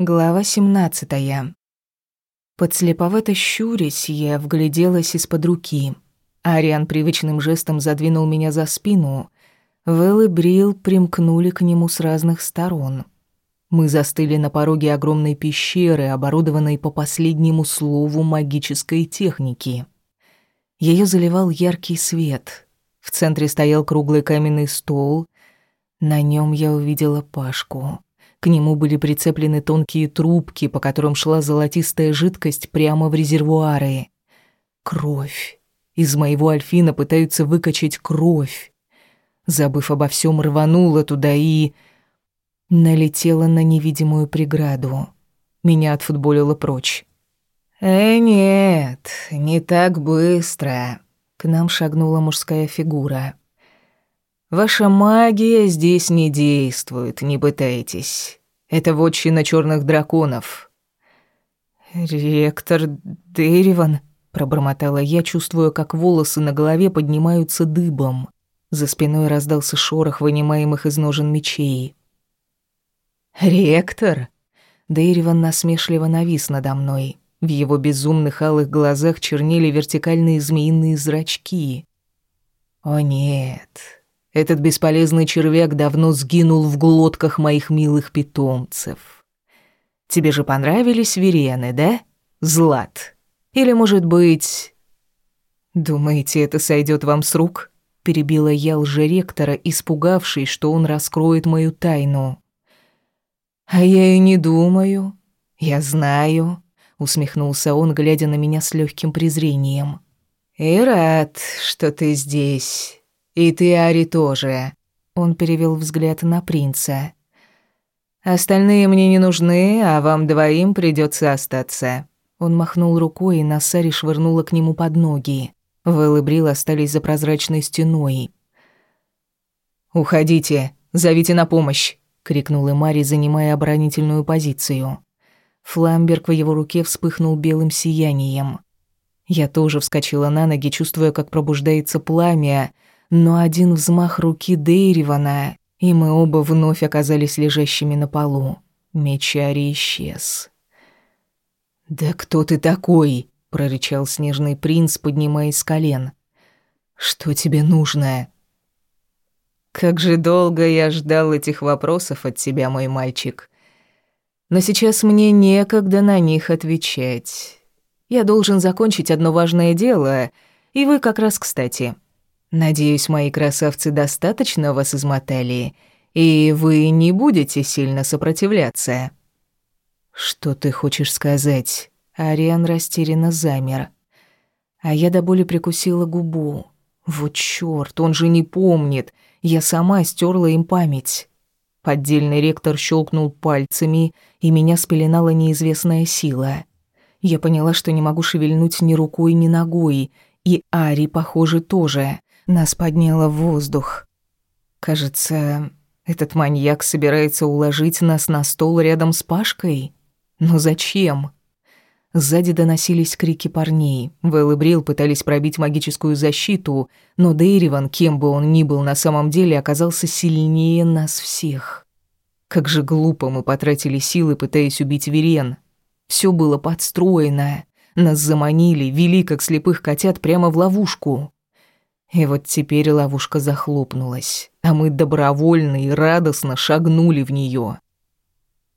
Глава 17. Подслеповато щурясь, я вгляделась из-под руки. Ариан привычным жестом задвинул меня за спину. Вэл и Брил примкнули к нему с разных сторон. Мы застыли на пороге огромной пещеры, оборудованной по последнему слову магической техники. Ее заливал яркий свет. В центре стоял круглый каменный стол. На нем я увидела Пашку. К нему были прицеплены тонкие трубки, по которым шла золотистая жидкость прямо в резервуары. Кровь. Из моего альфина пытаются выкачать кровь. Забыв обо всем, рванула туда и... Налетела на невидимую преграду. Меня отфутболило прочь. «Э, нет, не так быстро», — к нам шагнула мужская фигура. Ваша магия здесь не действует, не пытайтесь. Это вотчина черных драконов. Ректор Дереван, пробормотала я, чувствуя, как волосы на голове поднимаются дыбом. За спиной раздался шорох вынимаемых из ножен мечей. «Ректор?» Дейриван насмешливо навис надо мной. В его безумных алых глазах чернели вертикальные змеиные зрачки. «О нет, этот бесполезный червяк давно сгинул в глотках моих милых питомцев. Тебе же понравились верены, да, Злат? Или, может быть... Думаете, это сойдет вам с рук? Перебила я лжеректора, испугавшись, что он раскроет мою тайну. А я и не думаю. Я знаю, усмехнулся он, глядя на меня с легким презрением. И рад, что ты здесь. «И ты, Ари, тоже». Он перевел взгляд на принца. «Остальные мне не нужны, а вам двоим придется остаться». Он махнул рукой, и Нассари швырнула к нему под ноги. Вэл и Брил остались за прозрачной стеной. «Уходите, зовите на помощь!» — крикнул Эмари, занимая оборонительную позицию. Фламберг в его руке вспыхнул белым сиянием. Я тоже вскочила на ноги, чувствуя, как пробуждается пламя, но один взмах руки Дейривана, и мы оба вновь оказались лежащими на полу. Мечари исчез. «Да кто ты такой?» — прорычал снежный принц, поднимаясь с колен. «Что тебе нужно?» «Как же долго я ждал этих вопросов от тебя, мой мальчик. Но сейчас мне некогда на них отвечать. Я должен закончить одно важное дело, и вы как раз кстати». Надеюсь, мои красавцы достаточно вас измотали, и вы не будете сильно сопротивляться. Что ты хочешь сказать? Ариан растерянно замер. А я до боли прикусила губу. Вот чёрт, он же не помнит. Я сама стерла им память. Поддельный ректор щелкнул пальцами, и меня спеленала неизвестная сила. Я поняла, что не могу шевельнуть ни рукой, ни ногой, и Ари, похоже, тоже. Нас подняло в воздух. Кажется, этот маньяк собирается уложить нас на стол рядом с Пашкой. Но зачем? Сзади доносились крики парней. Вэл и Брил пытались пробить магическую защиту, но Дейриван, кем бы он ни был на самом деле, оказался сильнее нас всех. Как же глупо мы потратили силы, пытаясь убить Верен. Все было подстроено. Нас заманили, вели как слепых котят прямо в ловушку. И вот теперь ловушка захлопнулась, а мы добровольно и радостно шагнули в нее.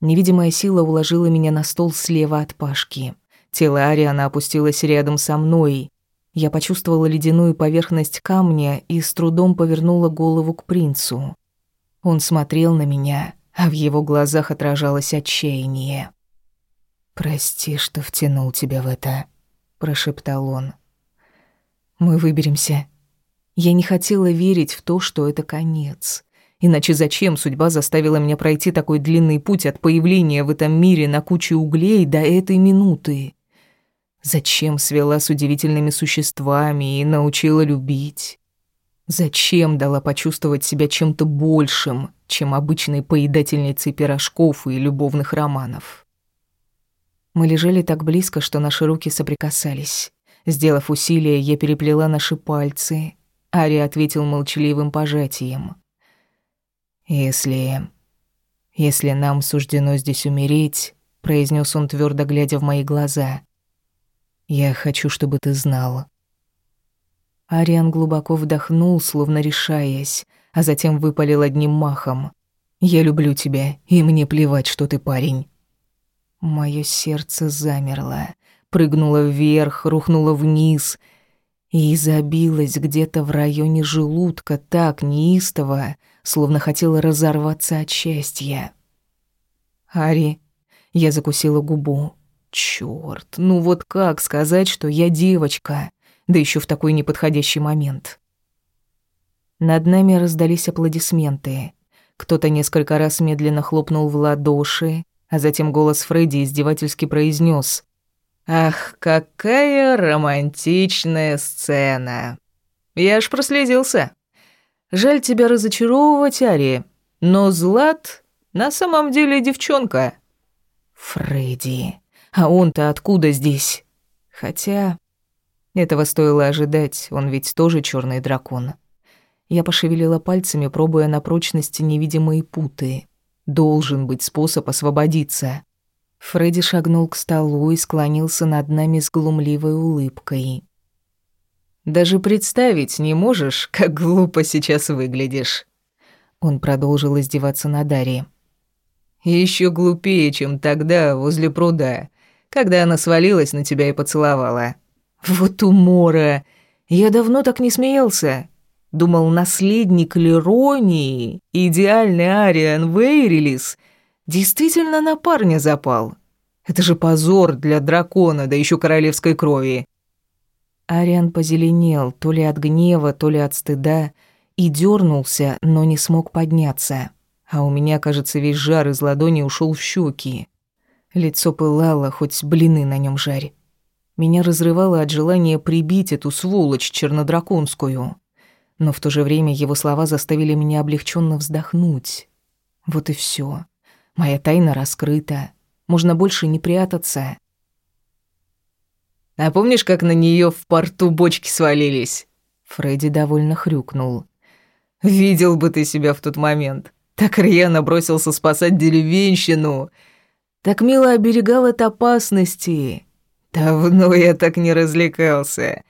Невидимая сила уложила меня на стол слева от Пашки. Тело Ариана опустилось рядом со мной. Я почувствовала ледяную поверхность камня и с трудом повернула голову к принцу. Он смотрел на меня, а в его глазах отражалось отчаяние. «Прости, что втянул тебя в это», — прошептал он. «Мы выберемся», я не хотела верить в то, что это конец. Иначе зачем судьба заставила меня пройти такой длинный путь от появления в этом мире на куче углей до этой минуты? Зачем свела с удивительными существами и научила любить? Зачем дала почувствовать себя чем-то большим, чем обычной поедательницей пирожков и любовных романов? Мы лежали так близко, что наши руки соприкасались. Сделав усилие, я переплела наши пальцы, Ари ответил молчаливым пожатием. «Если... если нам суждено здесь умереть, произнес он твердо глядя в мои глаза. Я хочу, чтобы ты знал. Ариан глубоко вдохнул, словно решаясь, а затем выпалил одним махом. «Я люблю тебя, и мне плевать, что ты парень». Моё сердце замерло, прыгнуло вверх, рухнуло вниз и забилось где-то в районе желудка так неистово, словно хотело разорваться от счастья. «Ари», я закусила губу. Чёрт, ну вот как сказать, что я девочка, да ещё в такой неподходящий момент. Над нами раздались аплодисменты. Кто-то несколько раз медленно хлопнул в ладоши, а затем голос Фредди издевательски произнес: «Ах, какая романтичная сцена! Я аж прослезился. Жаль тебя разочаровывать, Ари, но Злат на самом деле девчонка». Фредди, а он-то откуда здесь? Хотя этого стоило ожидать, он ведь тоже черный дракон. Я пошевелила пальцами, пробуя на прочность невидимые путы. Должен быть способ освободиться. Фредди шагнул к столу и склонился над нами с глумливой улыбкой. «Даже представить не можешь, как глупо сейчас выглядишь». Он продолжил издеваться на Дарье. Еще глупее, чем тогда возле пруда, когда она свалилась на тебя и поцеловала. Вот умора! Я давно так не смеялся. Думал, наследник Леронии, идеальный Ариан Вейрелис, действительно на парня запал. Это же позор для дракона, да еще королевской крови. Ариан позеленел, то ли от гнева, то ли от стыда, и дернулся, но не смог подняться. А у меня, кажется, весь жар из ладони ушел в щеки. Лицо пылало, хоть блины на нем жарь. Меня разрывало от желания прибить эту сволочь чернодраконскую но в то же время его слова заставили меня облегченно вздохнуть. Вот и все. Моя тайна раскрыта. Можно больше не прятаться. А помнишь, как на нее в порту бочки свалились? Фредди довольно хрюкнул. Видел бы ты себя в тот момент. Так рьяно бросился спасать деревенщину. Так мило оберегал от опасности. Давно я так не развлекался.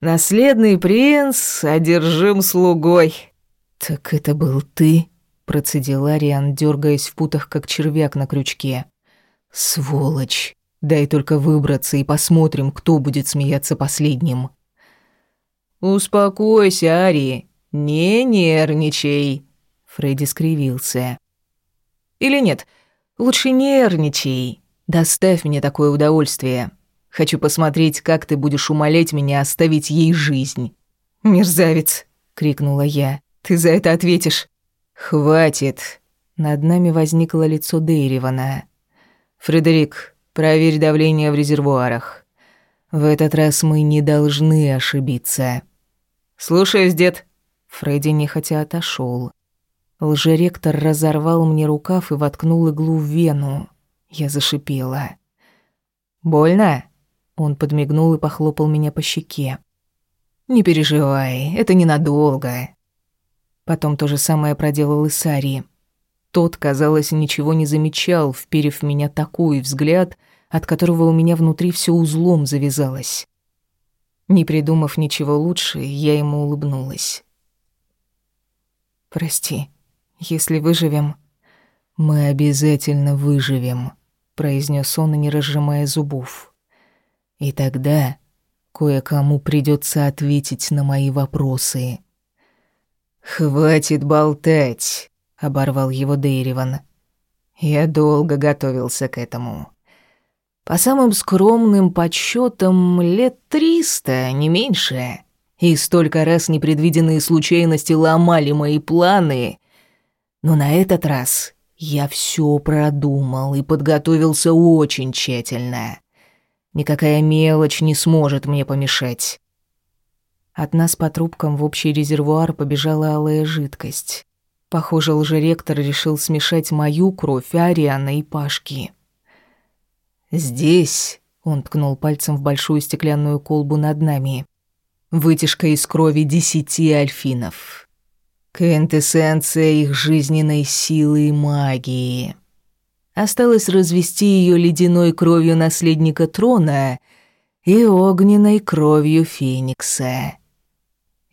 Наследный принц одержим слугой. Так это был ты, процедил Ариан, дергаясь в путах, как червяк на крючке. Сволочь. Дай только выбраться и посмотрим, кто будет смеяться последним. Успокойся, Ари. Не нервничай. Фредди скривился. Или нет, лучше нервничай. Доставь мне такое удовольствие. Хочу посмотреть, как ты будешь умолять меня оставить ей жизнь». «Мерзавец!» — крикнула я. «Ты за это ответишь!» «Хватит!» Над нами возникло лицо Дейривана. «Фредерик, проверь давление в резервуарах. В этот раз мы не должны ошибиться». «Слушаюсь, дед!» Фредди нехотя отошел. Лжеректор разорвал мне рукав и воткнул иглу в вену. Я зашипела. «Больно?» Он подмигнул и похлопал меня по щеке. «Не переживай, это ненадолго». Потом то же самое проделал и Сари. Тот, казалось, ничего не замечал, вперев в меня такой взгляд, от которого у меня внутри все узлом завязалось. Не придумав ничего лучше, я ему улыбнулась. «Прости, если выживем...» «Мы обязательно выживем», — произнес он, не разжимая зубов. И тогда кое-кому придется ответить на мои вопросы. «Хватит болтать», — оборвал его Дейриван. «Я долго готовился к этому. По самым скромным подсчетам лет триста, не меньше. И столько раз непредвиденные случайности ломали мои планы. Но на этот раз я все продумал и подготовился очень тщательно. Никакая мелочь не сможет мне помешать. От нас по трубкам в общий резервуар побежала алая жидкость. Похоже, лжеректор решил смешать мою кровь, Ариана и Пашки. «Здесь», — он ткнул пальцем в большую стеклянную колбу над нами, «вытяжка из крови десяти альфинов. Квинтэссенция их жизненной силы и магии. Осталось развести ее ледяной кровью наследника трона и огненной кровью Феникса.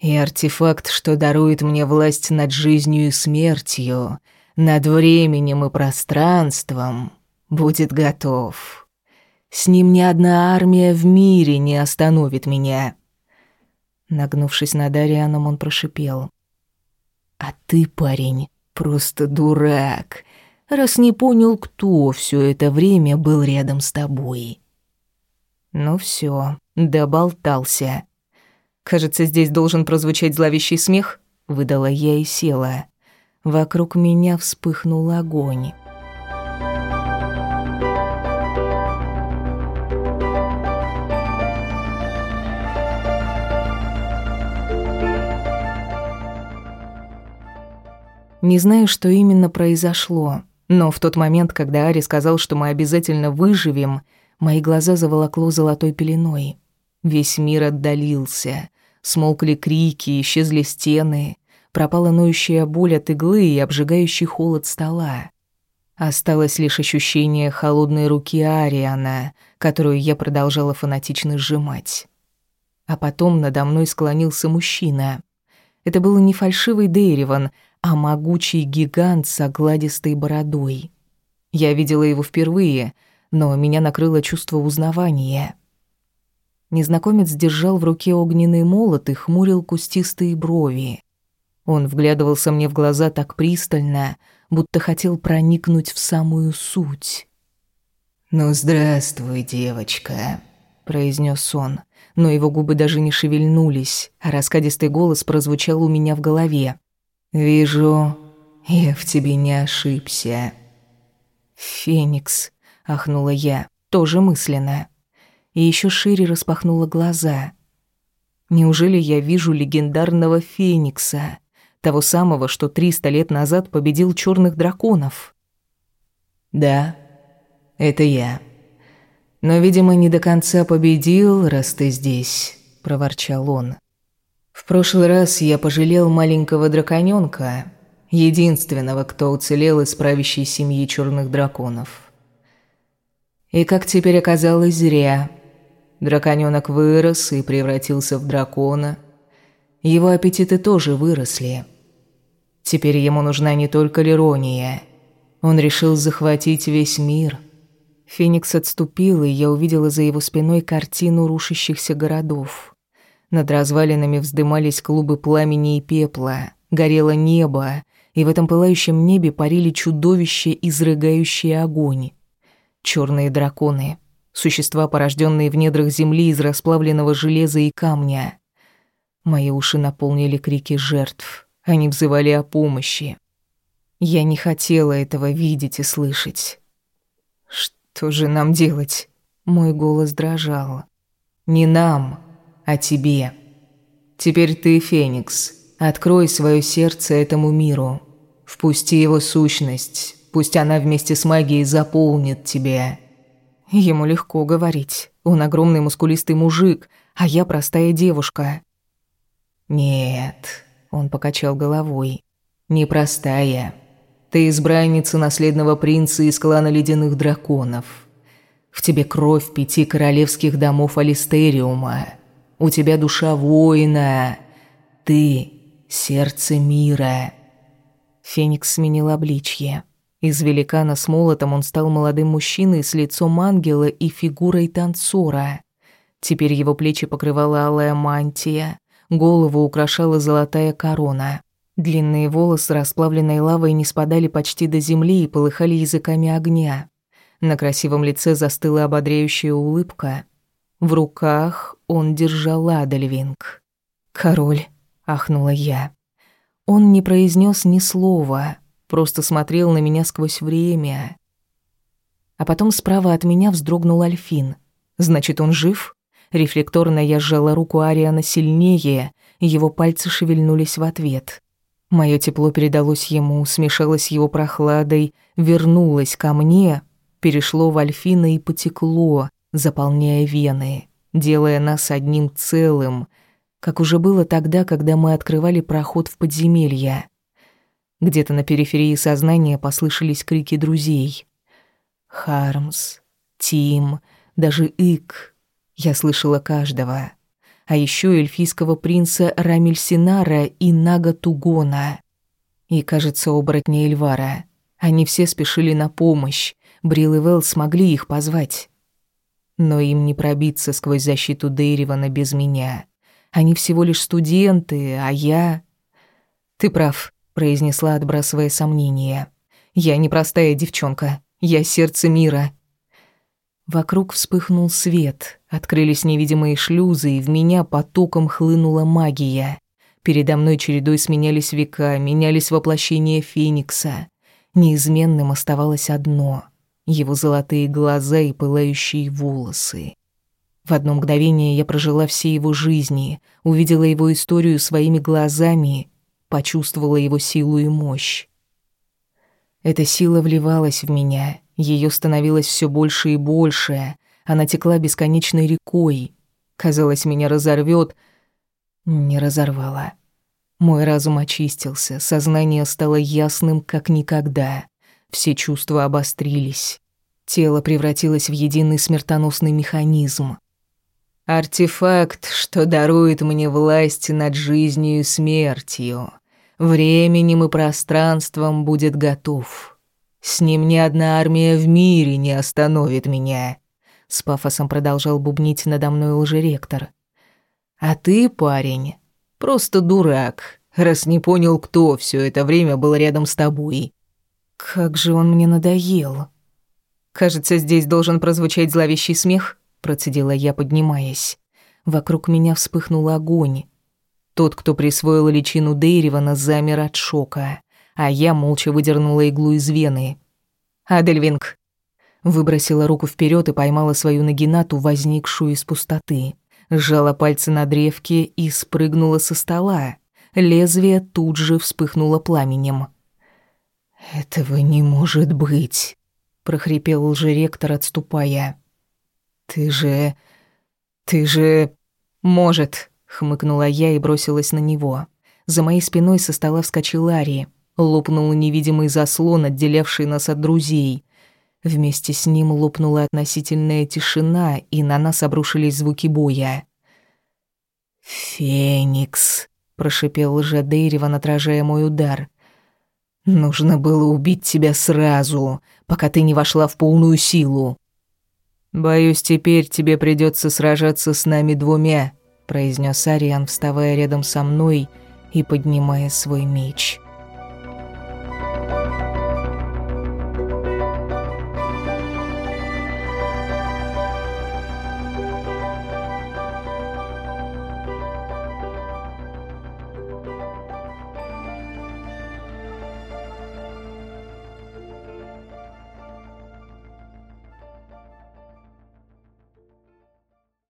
И артефакт, что дарует мне власть над жизнью и смертью, над временем и пространством, будет готов. С ним ни одна армия в мире не остановит меня. Нагнувшись над Арианом, он прошипел. «А ты, парень, просто дурак, раз не понял, кто все это время был рядом с тобой». Ну все, доболтался. Кажется, здесь должен прозвучать зловещий смех, выдала я и села. Вокруг меня вспыхнул огонь. Не знаю, что именно произошло, но в тот момент, когда Ари сказал, что мы обязательно выживем, мои глаза заволокло золотой пеленой. Весь мир отдалился. Смолкли крики, исчезли стены. Пропала ноющая боль от иглы и обжигающий холод стола. Осталось лишь ощущение холодной руки Ариана, которую я продолжала фанатично сжимать. А потом надо мной склонился мужчина. Это был не фальшивый Дейриван, а могучий гигант с огладистой бородой. Я видела его впервые, но меня накрыло чувство узнавания. Незнакомец держал в руке огненный молот и хмурил кустистые брови. Он вглядывался мне в глаза так пристально, будто хотел проникнуть в самую суть. «Ну, здравствуй, девочка», — произнес он, но его губы даже не шевельнулись, а раскадистый голос прозвучал у меня в голове. «Вижу, я в тебе не ошибся». «Феникс», — ахнула я, тоже мысленно. И еще шире распахнула глаза. Неужели я вижу легендарного Феникса, того самого, что триста лет назад победил черных драконов? «Да, это я. Но, видимо, не до конца победил, раз ты здесь», — проворчал он. В прошлый раз я пожалел маленького драконёнка, единственного, кто уцелел из правящей семьи черных драконов. И как теперь оказалось, зря. Драконёнок вырос и превратился в дракона. Его аппетиты тоже выросли. Теперь ему нужна не только Лерония. Он решил захватить весь мир. Феникс отступил, и я увидела за его спиной картину рушащихся городов. Над развалинами вздымались клубы пламени и пепла, горело небо, и в этом пылающем небе парили чудовища, изрыгающие огонь. Черные драконы, существа, порожденные в недрах земли из расплавленного железа и камня. Мои уши наполнили крики жертв. Они взывали о помощи. Я не хотела этого видеть и слышать. Что же нам делать? Мой голос дрожал. Не нам, о тебе. Теперь ты, Феникс, открой свое сердце этому миру. Впусти его сущность, пусть она вместе с магией заполнит тебя. Ему легко говорить. Он огромный мускулистый мужик, а я простая девушка. Нет, он покачал головой. Непростая. Ты избранница наследного принца из клана ледяных драконов. В тебе кровь пяти королевских домов Алистериума. У тебя душа воина. Ты — сердце мира». Феникс сменил обличье. Из великана с молотом он стал молодым мужчиной с лицом ангела и фигурой танцора. Теперь его плечи покрывала алая мантия, голову украшала золотая корона. Длинные волосы, расплавленной лавой, не спадали почти до земли и полыхали языками огня. На красивом лице застыла ободряющая улыбка. В руках он держал Адельвинг. «Король», — ахнула я. Он не произнес ни слова, просто смотрел на меня сквозь время. А потом справа от меня вздрогнул Альфин. «Значит, он жив?» Рефлекторно я сжала руку Ариана сильнее, его пальцы шевельнулись в ответ. Моё тепло передалось ему, смешалось его прохладой, вернулось ко мне, перешло в Альфина и потекло, заполняя вены, делая нас одним целым, как уже было тогда, когда мы открывали проход в подземелье. Где-то на периферии сознания послышались крики друзей. Хармс, Тим, даже Ик. Я слышала каждого. А еще эльфийского принца Рамильсинара и Нага Тугона. И, кажется, оборотня Эльвара. Они все спешили на помощь. Брил и Вэл смогли их позвать. Но им не пробиться сквозь защиту Дейривана без меня. Они всего лишь студенты, а я... «Ты прав», — произнесла, отбрасывая сомнения. «Я не простая девчонка. Я сердце мира». Вокруг вспыхнул свет, открылись невидимые шлюзы, и в меня потоком хлынула магия. Передо мной чередой сменялись века, менялись воплощения Феникса. Неизменным оставалось одно — его золотые глаза и пылающие волосы. В одно мгновение я прожила все его жизни, увидела его историю своими глазами, почувствовала его силу и мощь. Эта сила вливалась в меня, ее становилось все больше и больше, она текла бесконечной рекой. Казалось, меня разорвет, не разорвала. Мой разум очистился, сознание стало ясным, как никогда. Все чувства обострились. Тело превратилось в единый смертоносный механизм. Артефакт, что дарует мне власть над жизнью и смертью. Временем и пространством будет готов. С ним ни одна армия в мире не остановит меня. С пафосом продолжал бубнить надо мной лжеректор. А ты, парень, просто дурак, раз не понял, кто все это время был рядом с тобой. Как же он мне надоел. Кажется, здесь должен прозвучать зловещий смех процедила я, поднимаясь. Вокруг меня вспыхнул огонь. Тот, кто присвоил личину Дейривана, замер от шока, а я молча выдернула иглу из вены. «Адельвинг!» Выбросила руку вперед и поймала свою нагинату, возникшую из пустоты. Сжала пальцы на древке и спрыгнула со стола. Лезвие тут же вспыхнуло пламенем. «Этого не может быть!» — прохрипел лжеректор, отступая. «Ты же... ты же...» «Может», — хмыкнула я и бросилась на него. За моей спиной со стола вскочил Ари. Лопнул невидимый заслон, отделявший нас от друзей. Вместе с ним лопнула относительная тишина, и на нас обрушились звуки боя. «Феникс», — прошипел лжедейриван, отражая мой удар. «Нужно было убить тебя сразу, пока ты не вошла в полную силу». «Боюсь, теперь тебе придется сражаться с нами двумя», произнес Ариан, вставая рядом со мной и поднимая свой меч.